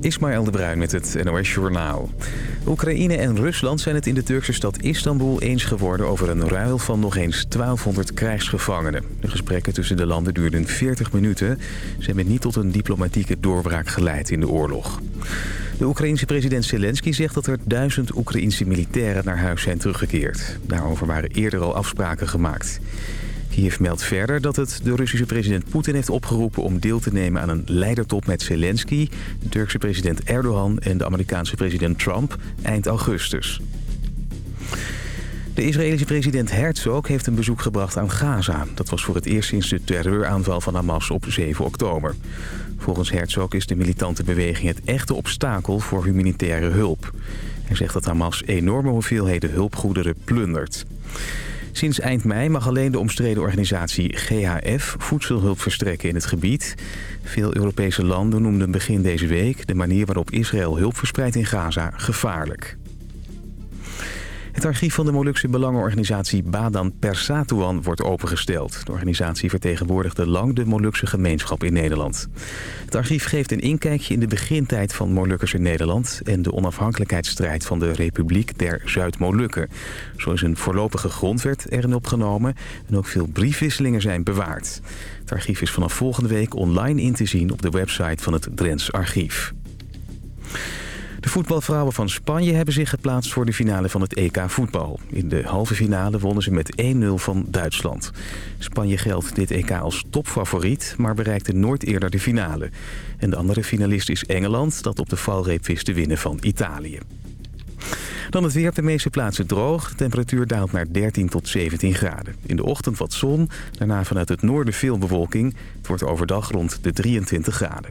Ismaël de Bruin met het NOS Journaal. Oekraïne en Rusland zijn het in de Turkse stad Istanbul eens geworden... over een ruil van nog eens 1200 krijgsgevangenen. De gesprekken tussen de landen duurden 40 minuten. Ze hebben niet tot een diplomatieke doorbraak geleid in de oorlog. De Oekraïense president Zelensky zegt dat er duizend Oekraïense militairen naar huis zijn teruggekeerd. Daarover waren eerder al afspraken gemaakt. Kiev meldt verder dat het de Russische president Poetin heeft opgeroepen... om deel te nemen aan een leidertop met Zelensky... de Turkse president Erdogan en de Amerikaanse president Trump eind augustus. De Israëlische president Herzog heeft een bezoek gebracht aan Gaza. Dat was voor het eerst sinds de terreuraanval van Hamas op 7 oktober. Volgens Herzog is de militante beweging het echte obstakel voor humanitaire hulp. Hij zegt dat Hamas enorme hoeveelheden hulpgoederen plundert. Sinds eind mei mag alleen de omstreden organisatie GHF voedselhulp verstrekken in het gebied. Veel Europese landen noemden begin deze week de manier waarop Israël hulp verspreidt in Gaza gevaarlijk. Het archief van de Molukse belangenorganisatie Badan Persatuan wordt opengesteld. De organisatie vertegenwoordigde lang de Molukse gemeenschap in Nederland. Het archief geeft een inkijkje in de begintijd van Molukkers in Nederland... en de onafhankelijkheidsstrijd van de Republiek der Zuid-Molukken. Zo is een voorlopige grondwet erin opgenomen... en ook veel briefwisselingen zijn bewaard. Het archief is vanaf volgende week online in te zien op de website van het Drents Archief. De voetbalvrouwen van Spanje hebben zich geplaatst voor de finale van het EK voetbal. In de halve finale wonnen ze met 1-0 van Duitsland. Spanje geldt dit EK als topfavoriet, maar bereikte nooit eerder de finale. En de andere finalist is Engeland, dat op de valreep wist te winnen van Italië. Dan het weer op de meeste plaatsen droog. De temperatuur daalt naar 13 tot 17 graden. In de ochtend wat zon, daarna vanuit het noorden veel bewolking. Het wordt overdag rond de 23 graden.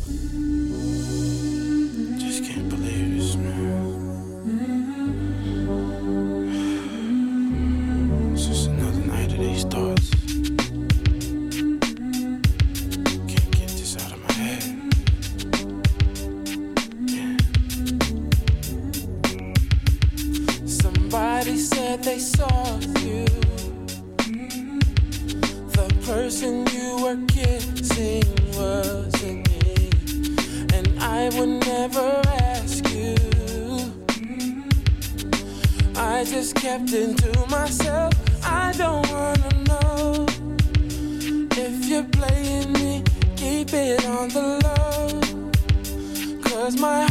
Keep it on the low. Cause my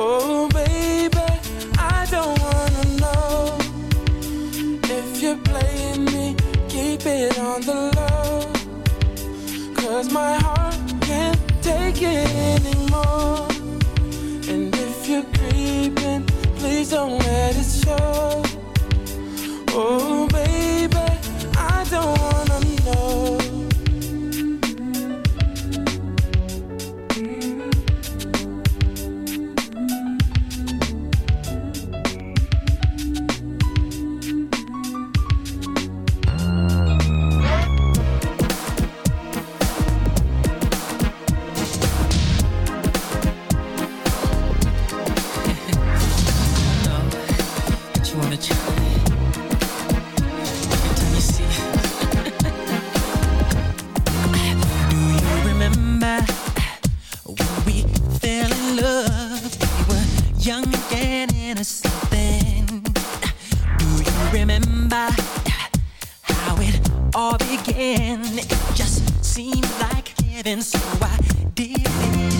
Oh, baby, I don't wanna know. If you're playing me, keep it on the low. Cause my all began It just seemed like heaven So I did it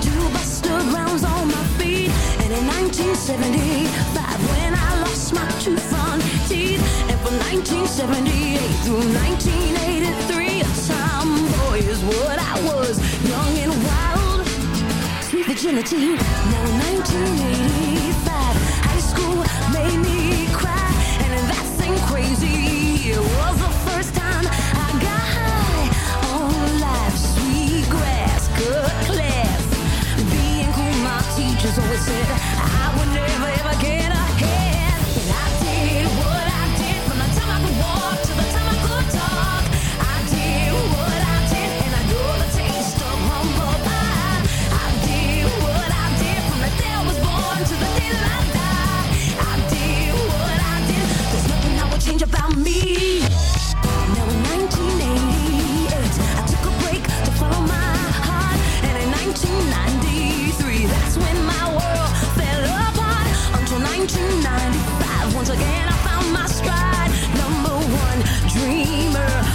Two Buster Browns on my feet. And in 1975, when I lost my two front teeth. And from 1978 through 1983, a tomboy is what I was. Young and wild. Now in 1985, high school made me cry. And that same crazy, was a so we said I would never once again I found my stride. Number one dreamer.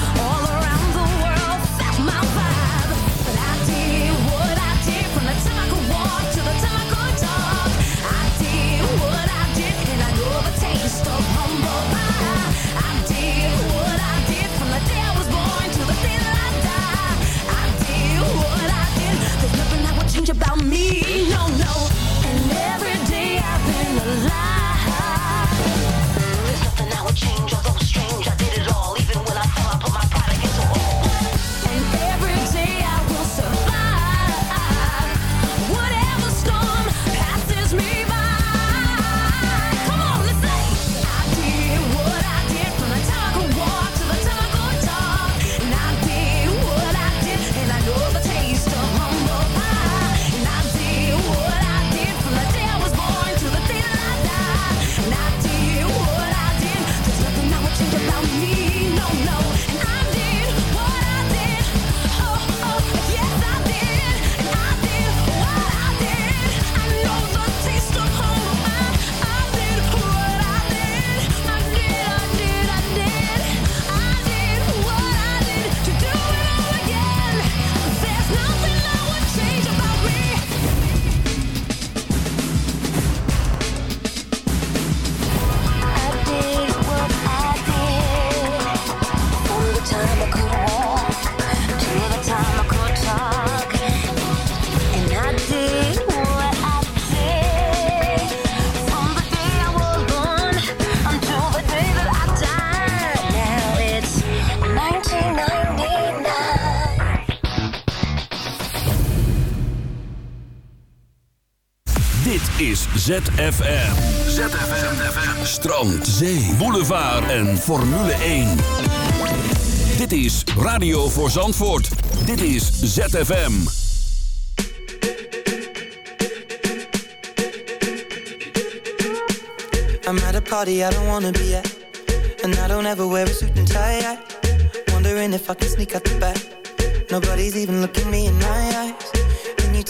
Is ZFM. ZFM. Strand, zee, boulevard en Formule 1. Dit is Radio voor Zandvoort. Dit is ZFM. I'm at a party I don't wanna be at. And I don't ever wear a suit and tie. I wondering if I can sneak out the back. Nobody's even looking me in my eyes.